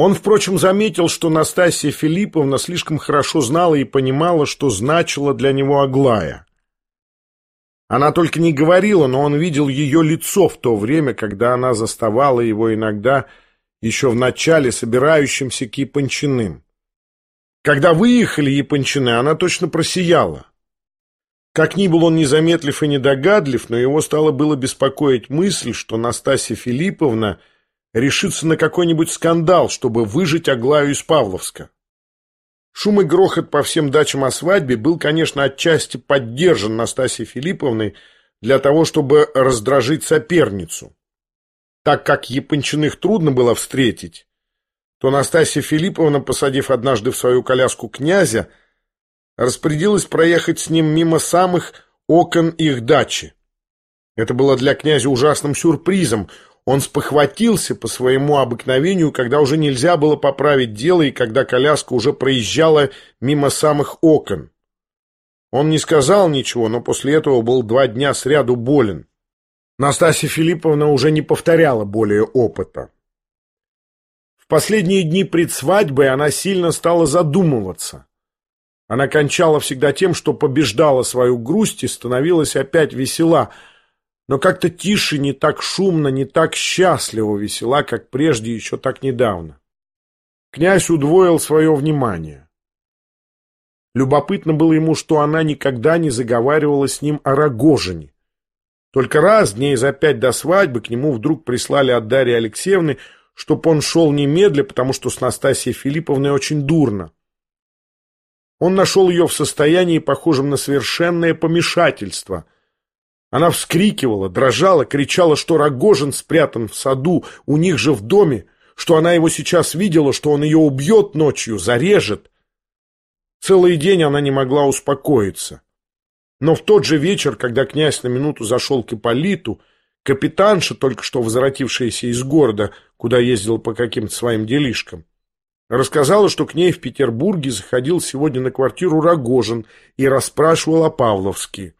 Он, впрочем, заметил, что Настасья Филипповна слишком хорошо знала и понимала, что значила для него Аглая. Она только не говорила, но он видел ее лицо в то время, когда она заставала его иногда еще в начале собирающимся к Япончиным. Когда выехали Япончины, она точно просияла. Как ни был он незаметлив и недогадлив, но его стало было беспокоить мысль, что Настасья Филипповна решится на какой-нибудь скандал, чтобы выжить Аглаю из Павловска. Шум и грохот по всем дачам о свадьбе был, конечно, отчасти поддержан Настасьей Филипповной для того, чтобы раздражить соперницу. Так как Япончиных трудно было встретить, то Настасья Филипповна, посадив однажды в свою коляску князя, распорядилась проехать с ним мимо самых окон их дачи. Это было для князя ужасным сюрпризом. Он спохватился по своему обыкновению, когда уже нельзя было поправить дело и когда коляска уже проезжала мимо самых окон. Он не сказал ничего, но после этого был два дня сряду болен. Настасья Филипповна уже не повторяла более опыта. В последние дни пред свадьбой она сильно стала задумываться. Она кончала всегда тем, что побеждала свою грусть и становилась опять весела – но как-то тише, не так шумно, не так счастливо весела, как прежде еще так недавно. Князь удвоил свое внимание. Любопытно было ему, что она никогда не заговаривала с ним о Рогожине. Только раз, дней за пять до свадьбы, к нему вдруг прислали от Дарьи Алексеевны, чтоб он шел немедля, потому что с Настасьей Филипповной очень дурно. Он нашел ее в состоянии, похожем на совершенное помешательство – она вскрикивала, дрожала, кричала, что Рогожин спрятан в саду, у них же в доме, что она его сейчас видела, что он ее убьет ночью, зарежет. Целый день она не могла успокоиться. Но в тот же вечер, когда князь на минуту зашел к Ипполиту, капитанша, только что возвратившаяся из города, куда ездил по каким-то своим делишкам, рассказала, что к ней в Петербурге заходил сегодня на квартиру Рогожин и расспрашивал о Павловске.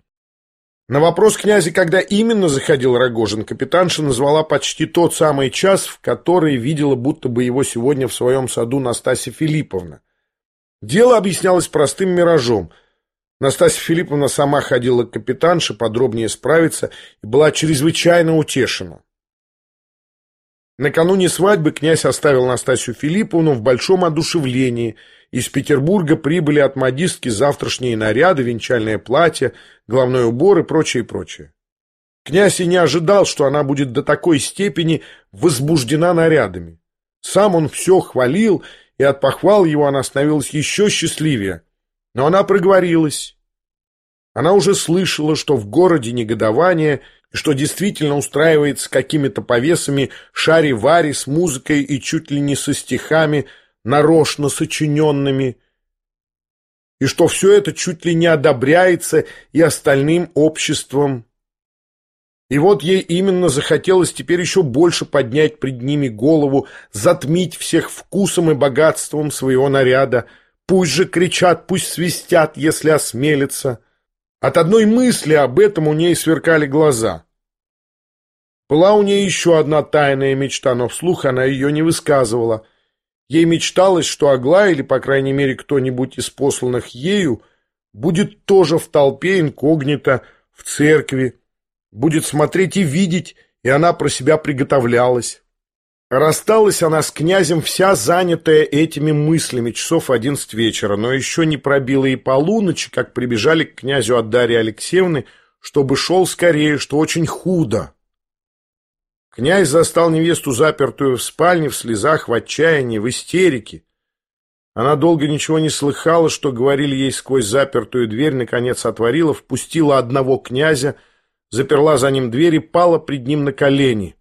На вопрос князя, когда именно заходил Рогожин, капитанша назвала почти тот самый час, в который видела будто бы его сегодня в своем саду Настасья Филипповна. Дело объяснялось простым миражом. Настасья Филипповна сама ходила к капитанше подробнее справиться и была чрезвычайно утешена. Накануне свадьбы князь оставил Настасью Филипповну в большом одушевлении – из Петербурга прибыли от модистки завтрашние наряды, венчальное платье, головной убор и прочее, прочее. Князь и не ожидал, что она будет до такой степени возбуждена нарядами. Сам он все хвалил, и от похвал его она становилась еще счастливее. Но она проговорилась. Она уже слышала, что в городе негодование, что действительно устраивается какими-то повесами шари-вари с музыкой и чуть ли не со стихами – нарочно сочиненными, и что все это чуть ли не одобряется и остальным обществом. И вот ей именно захотелось теперь еще больше поднять пред ними голову, затмить всех вкусом и богатством своего наряда. Пусть же кричат, пусть свистят, если осмелятся. От одной мысли об этом у ней сверкали глаза. Была у ней еще одна тайная мечта, но вслух она ее не высказывала — Ей мечталось, что Аглая, или, по крайней мере, кто-нибудь из посланных ею, будет тоже в толпе инкогнито, в церкви, будет смотреть и видеть, и она про себя приготовлялась. Рассталась она с князем вся занятая этими мыслями часов одиннадцать вечера, но еще не пробила и полуночи, как прибежали к князю от Дарьи Алексеевны, чтобы шел скорее, что очень худо. Князь застал невесту запертую в спальне, в слезах, в отчаянии, в истерике. Она долго ничего не слыхала, что говорили ей сквозь запертую дверь, наконец отворила, впустила одного князя, заперла за ним дверь и пала пред ним на колени.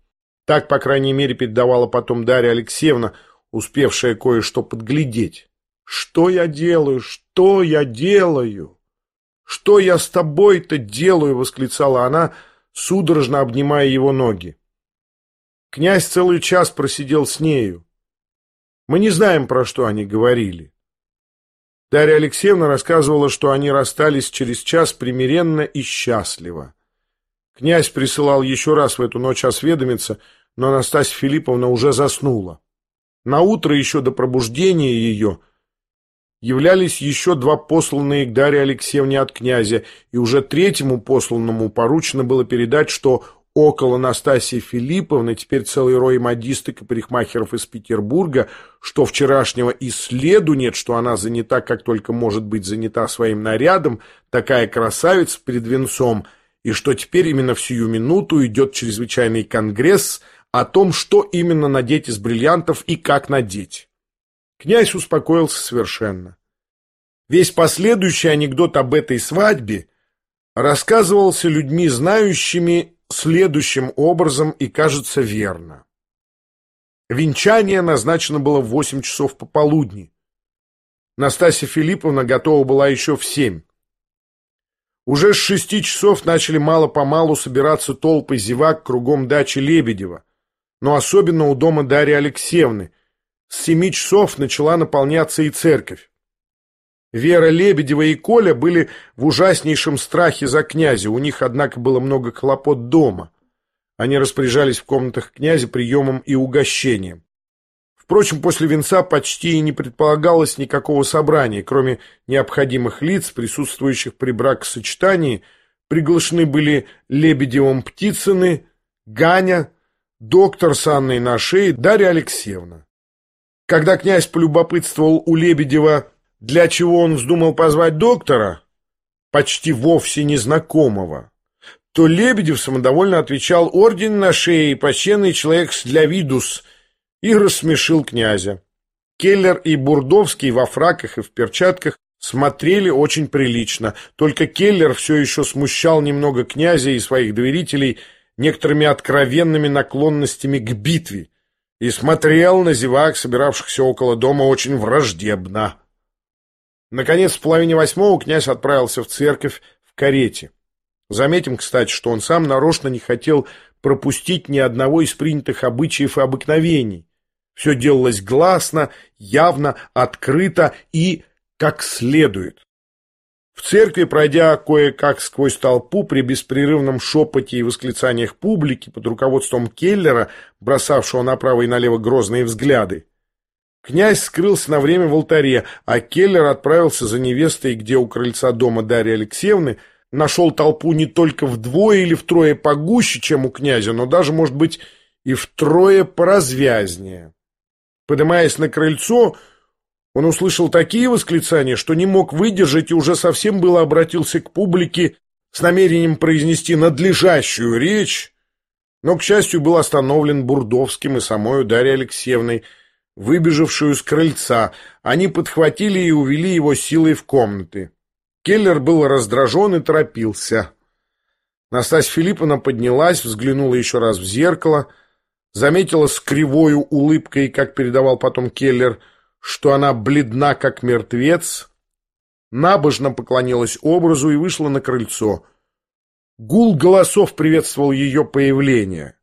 Так, по крайней мере, передавала потом Дарья Алексеевна, успевшая кое-что подглядеть. «Что я делаю? Что я делаю? Что я с тобой-то делаю?» — восклицала она, судорожно обнимая его ноги. Князь целый час просидел с нею. Мы не знаем, про что они говорили. Дарья Алексеевна рассказывала, что они расстались через час примиренно и счастливо. Князь присылал еще раз в эту ночь осведомиться, но Анастасия Филипповна уже заснула. На утро еще до пробуждения ее являлись еще два посланные к Дарье Алексеевне от князя, и уже третьему посланному поручено было передать, что около Настасии Филипповны теперь целый рой модисток и парикмахеров из Петербурга, что вчерашнего и следу нет, что она занята, как только может быть занята своим нарядом, такая красавица перед венцом, и что теперь именно в сию минуту идет чрезвычайный конгресс о том, что именно надеть из бриллиантов и как надеть. Князь успокоился совершенно. Весь последующий анекдот об этой свадьбе рассказывался людьми, знающими следующим образом и кажется верно. Венчание назначено было в восемь часов пополудни. Настасья Филипповна готова была еще в семь. Уже с шести часов начали мало-помалу собираться толпы зевак кругом дачи Лебедева, но особенно у дома Дарьи Алексеевны. С семи часов начала наполняться и церковь. Вера Лебедева и Коля были в ужаснейшем страхе за князя, у них, однако, было много хлопот дома. Они распоряжались в комнатах князя приемом и угощением. Впрочем, после венца почти и не предполагалось никакого собрания, кроме необходимых лиц, присутствующих при бракосочетании, приглашены были Лебедевым Птицыны, Ганя, доктор с Анной на шее, Дарья Алексеевна. Когда князь полюбопытствовал у Лебедева, для чего он вздумал позвать доктора, почти вовсе незнакомого, то Лебедев самодовольно отвечал «Орден на шее, почтенный человек для видус» и рассмешил князя. Келлер и Бурдовский во фраках и в перчатках смотрели очень прилично, только Келлер все еще смущал немного князя и своих доверителей некоторыми откровенными наклонностями к битве и смотрел на зевак, собиравшихся около дома, очень враждебно. Наконец, в половине восьмого князь отправился в церковь в карете. Заметим, кстати, что он сам нарочно не хотел пропустить ни одного из принятых обычаев и обыкновений. Все делалось гласно, явно, открыто и как следует. В церкви, пройдя кое-как сквозь толпу при беспрерывном шепоте и восклицаниях публики под руководством Келлера, бросавшего направо и налево грозные взгляды, Князь скрылся на время в алтаре, а Келлер отправился за невестой, где у крыльца дома Дарьи Алексеевны нашел толпу не только вдвое или втрое погуще, чем у князя, но даже, может быть, и втрое поразвязнее. Поднимаясь на крыльцо, он услышал такие восклицания, что не мог выдержать и уже совсем было обратился к публике с намерением произнести надлежащую речь, но, к счастью, был остановлен Бурдовским и самой Дарьей Алексеевной, выбежавшую с крыльца. Они подхватили и увели его силой в комнаты. Келлер был раздражен и торопился. Настасья Филипповна поднялась, взглянула еще раз в зеркало, заметила с кривою улыбкой, как передавал потом Келлер, что она бледна, как мертвец, набожно поклонилась образу и вышла на крыльцо. Гул голосов приветствовал ее появление.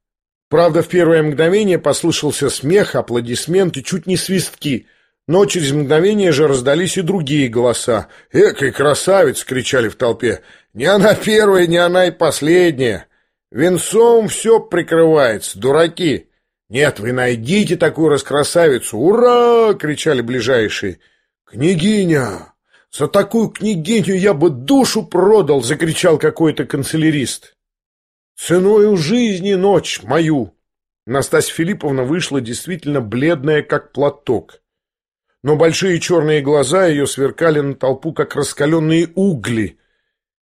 Правда, в первое мгновение послышался смех, аплодисменты, чуть не свистки, но через мгновение же раздались и другие голоса. «Экой красавец!» — кричали в толпе. «Не она первая, не она и последняя! Венцом все прикрывается, дураки!» «Нет, вы найдите такую раскрасавицу! Ура!» — кричали ближайшие. «Княгиня! За такую княгиню я бы душу продал!» — закричал какой-то канцелярист. Ценою жизни ночь мою!» Настасья Филипповна вышла действительно бледная, как платок. Но большие черные глаза ее сверкали на толпу, как раскаленные угли.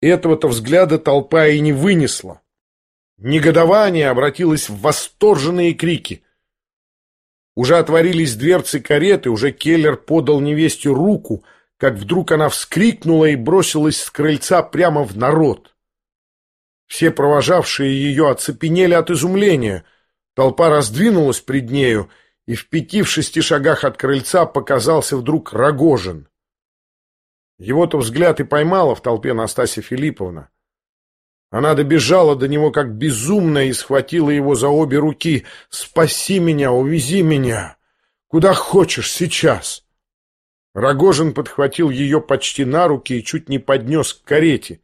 Этого-то взгляда толпа и не вынесла. Негодование обратилось в восторженные крики. Уже отворились дверцы кареты, уже Келлер подал невесте руку, как вдруг она вскрикнула и бросилась с крыльца прямо в народ. Все провожавшие ее оцепенели от изумления. Толпа раздвинулась пред нею, и в пяти в шести шагах от крыльца показался вдруг Рогожин. Его-то взгляд и поймала в толпе Настасья Филипповна. Она добежала до него как безумная и схватила его за обе руки. «Спаси меня, увези меня! Куда хочешь сейчас!» Рогожин подхватил ее почти на руки и чуть не поднес к карете.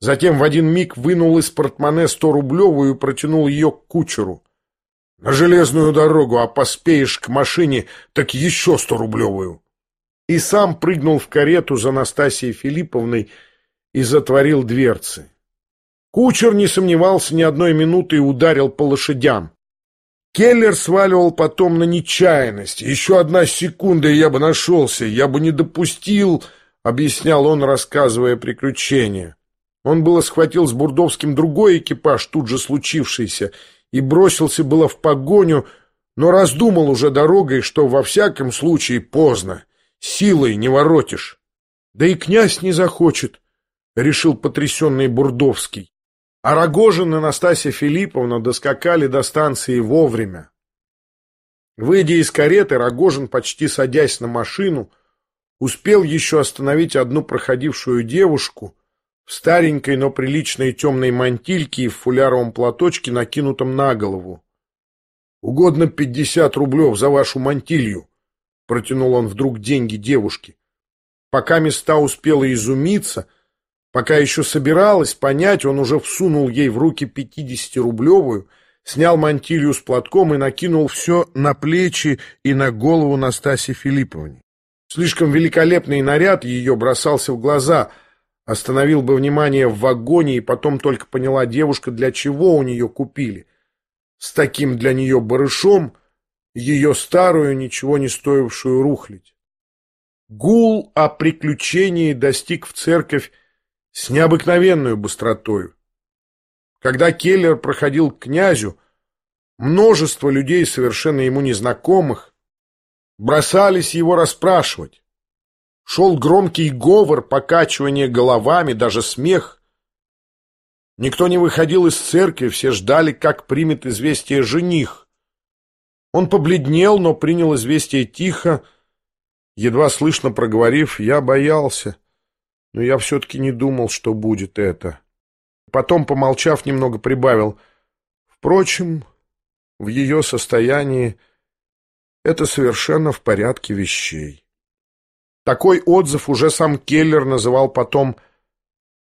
Затем в один миг вынул из портмоне сто рублевую и протянул ее к кучеру. На железную дорогу, а поспеешь к машине, так еще сто рублевую. И сам прыгнул в карету за Настасьей Филипповной и затворил дверцы. Кучер не сомневался ни одной минуты и ударил по лошадям. Келлер сваливал потом на нечаянность. «Еще одна секунда, и я бы нашелся, я бы не допустил...» — объяснял он, рассказывая приключения. Он было схватил с Бурдовским другой экипаж, тут же случившийся, и бросился было в погоню, но раздумал уже дорогой, что во всяком случае поздно, силой не воротишь. Да и князь не захочет, — решил потрясенный Бурдовский. А Рогожин и Настасья Филипповна доскакали до станции вовремя. Выйдя из кареты, Рогожин, почти садясь на машину, успел еще остановить одну проходившую девушку в старенькой, но приличной темной мантильке и в фуляровом платочке, накинутом на голову. «Угодно пятьдесят рублев за вашу мантилью», — протянул он вдруг деньги девушке. Пока места успела изумиться, пока еще собиралась понять, он уже всунул ей в руки пятидесятирублевую, снял мантилью с платком и накинул все на плечи и на голову Настасьи Филипповне. Слишком великолепный наряд ее бросался в глаза, остановил бы внимание в вагоне, и потом только поняла девушка, для чего у нее купили. С таким для нее барышом ее старую, ничего не стоившую рухлить. Гул о приключении достиг в церковь с необыкновенной быстротою. Когда Келлер проходил к князю, множество людей, совершенно ему незнакомых, бросались его расспрашивать. Шел громкий говор, покачивание головами, даже смех. Никто не выходил из церкви, все ждали, как примет известие жених. Он побледнел, но принял известие тихо, едва слышно проговорив, «Я боялся, но я все-таки не думал, что будет это». Потом, помолчав, немного прибавил, «Впрочем, в ее состоянии это совершенно в порядке вещей. Такой отзыв уже сам Келлер называл потом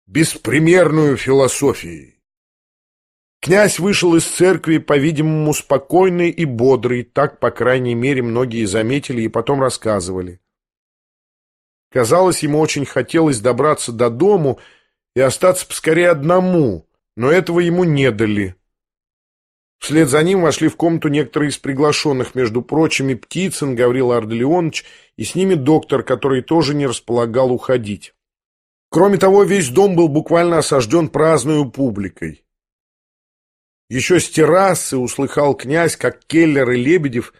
«беспримерную философией». Князь вышел из церкви, по-видимому, спокойный и бодрый, так, по крайней мере, многие заметили и потом рассказывали. Казалось, ему очень хотелось добраться до дому и остаться поскорее одному, но этого ему не дали. Вслед за ним вошли в комнату некоторые из приглашенных, между прочими Птицын, Гаврил Арделеонович и с ними доктор, который тоже не располагал уходить. Кроме того, весь дом был буквально осажден праздную публикой. Еще с террасы услыхал князь, как Келлер и Лебедев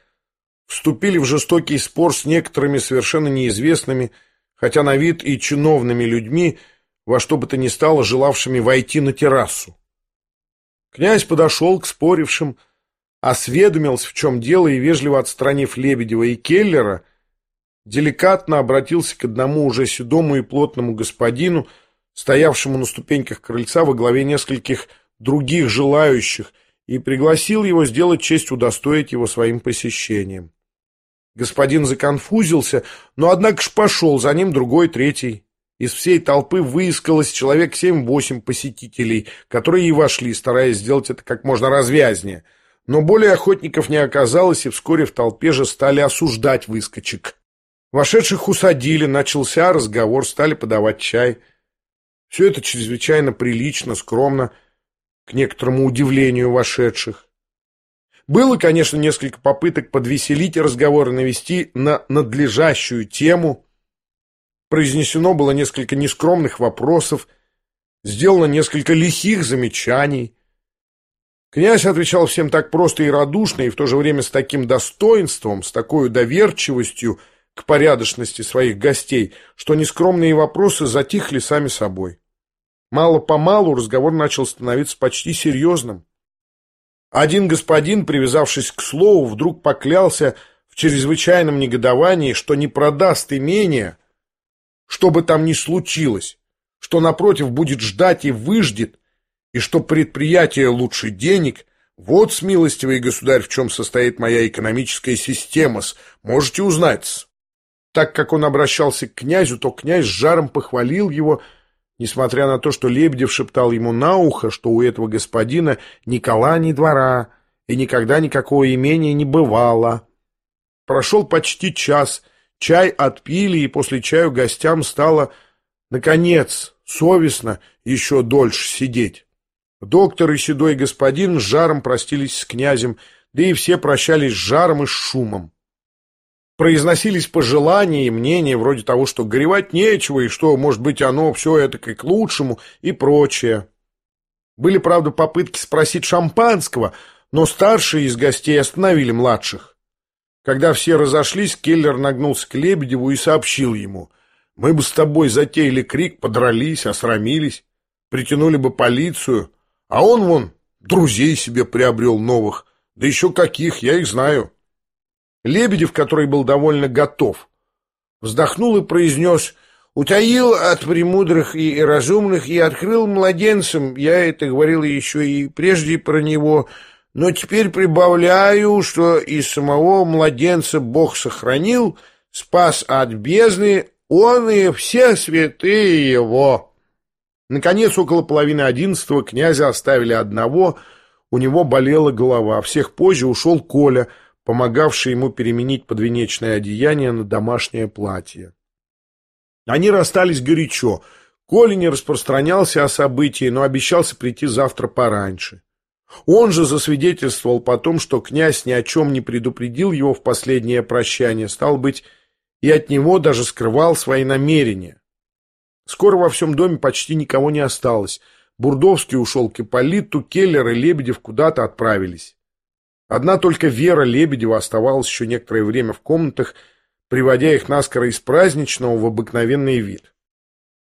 вступили в жестокий спор с некоторыми совершенно неизвестными, хотя на вид и чиновными людьми, во что бы то ни стало желавшими войти на террасу. Князь подошел к спорившим, осведомился, в чем дело, и, вежливо отстранив Лебедева и Келлера, деликатно обратился к одному уже седому и плотному господину, стоявшему на ступеньках крыльца во главе нескольких других желающих, и пригласил его сделать честь удостоить его своим посещением. Господин законфузился, но, однако ж, пошел за ним другой, третий. Из всей толпы выискалось человек семь-восемь посетителей, которые и вошли, стараясь сделать это как можно развязнее. Но более охотников не оказалось, и вскоре в толпе же стали осуждать выскочек. Вошедших усадили, начался разговор, стали подавать чай. Все это чрезвычайно прилично, скромно, к некоторому удивлению вошедших. Было, конечно, несколько попыток подвеселить разговор и навести на надлежащую тему – Произнесено было несколько нескромных вопросов, сделано несколько лихих замечаний. Князь отвечал всем так просто и радушно, и в то же время с таким достоинством, с такой доверчивостью к порядочности своих гостей, что нескромные вопросы затихли сами собой. Мало-помалу разговор начал становиться почти серьезным. Один господин, привязавшись к слову, вдруг поклялся в чрезвычайном негодовании, что не продаст имение, что бы там ни случилось, что напротив будет ждать и выждет, и что предприятие лучше денег, вот, смилостивый государь, в чем состоит моя экономическая система, можете узнать. Так как он обращался к князю, то князь с жаром похвалил его, несмотря на то, что Лебедев шептал ему на ухо, что у этого господина ни кола, ни двора, и никогда никакого имения не бывало. Прошел почти час, чай отпили, и после чаю гостям стало, наконец, совестно еще дольше сидеть. Доктор и седой господин с жаром простились с князем, да и все прощались с жаром и с шумом. Произносились пожелания и мнения вроде того, что горевать нечего, и что, может быть, оно все это к лучшему и прочее. Были, правда, попытки спросить шампанского, но старшие из гостей остановили младших. Когда все разошлись, Келлер нагнулся к Лебедеву и сообщил ему, «Мы бы с тобой затеяли крик, подрались, осрамились, притянули бы полицию, а он, вон, друзей себе приобрел новых, да еще каких, я их знаю». Лебедев, который был довольно готов, вздохнул и произнес «Утаил от премудрых и разумных и открыл младенцам, я это говорил еще и прежде про него, но теперь прибавляю, что и самого младенца Бог сохранил, спас от бездны, он и все святые его». Наконец, около половины одиннадцатого князя оставили одного, у него болела голова, всех позже ушел Коля – помогавший ему переменить подвенечное одеяние на домашнее платье. Они расстались горячо. Коля не распространялся о событии, но обещался прийти завтра пораньше. Он же засвидетельствовал потом, что князь ни о чем не предупредил его в последнее прощание, стал быть, и от него даже скрывал свои намерения. Скоро во всем доме почти никого не осталось. Бурдовский ушел к Ипполиту, Келлер и Лебедев куда-то отправились. Одна только Вера Лебедева оставалась еще некоторое время в комнатах, приводя их наскоро из праздничного в обыкновенный вид.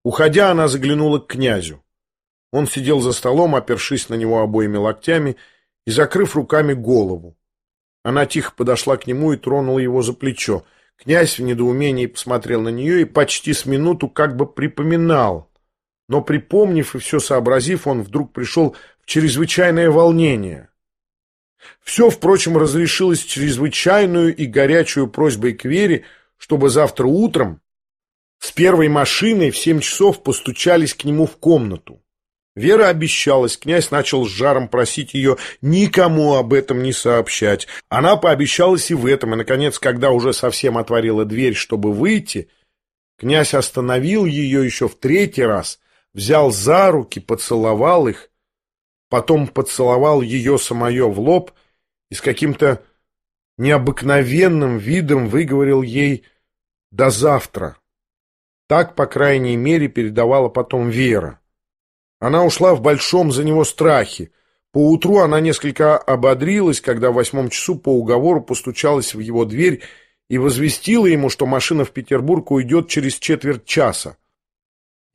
Уходя, она заглянула к князю. Он сидел за столом, опершись на него обоими локтями и закрыв руками голову. Она тихо подошла к нему и тронула его за плечо. Князь в недоумении посмотрел на нее и почти с минуту как бы припоминал. Но, припомнив и все сообразив, он вдруг пришел в чрезвычайное волнение. Все, впрочем, разрешилось чрезвычайную и горячую просьбой к Вере, чтобы завтра утром с первой машиной в семь часов постучались к нему в комнату. Вера обещалась, князь начал с жаром просить ее никому об этом не сообщать. Она пообещалась и в этом, и, наконец, когда уже совсем отворила дверь, чтобы выйти, князь остановил ее еще в третий раз, взял за руки, поцеловал их, потом поцеловал ее самое в лоб и с каким-то необыкновенным видом выговорил ей «до завтра». Так, по крайней мере, передавала потом Вера. Она ушла в большом за него страхе. Поутру она несколько ободрилась, когда в восьмом часу по уговору постучалась в его дверь и возвестила ему, что машина в Петербург уйдет через четверть часа.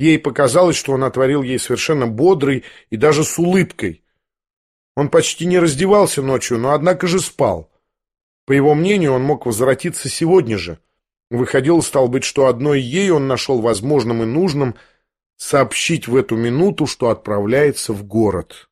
Ей показалось, что он отворил ей совершенно бодрый и даже с улыбкой. Он почти не раздевался ночью, но однако же спал. По его мнению, он мог возвратиться сегодня же. Выходило, стал быть, что одной ей он нашел возможным и нужным сообщить в эту минуту, что отправляется в город.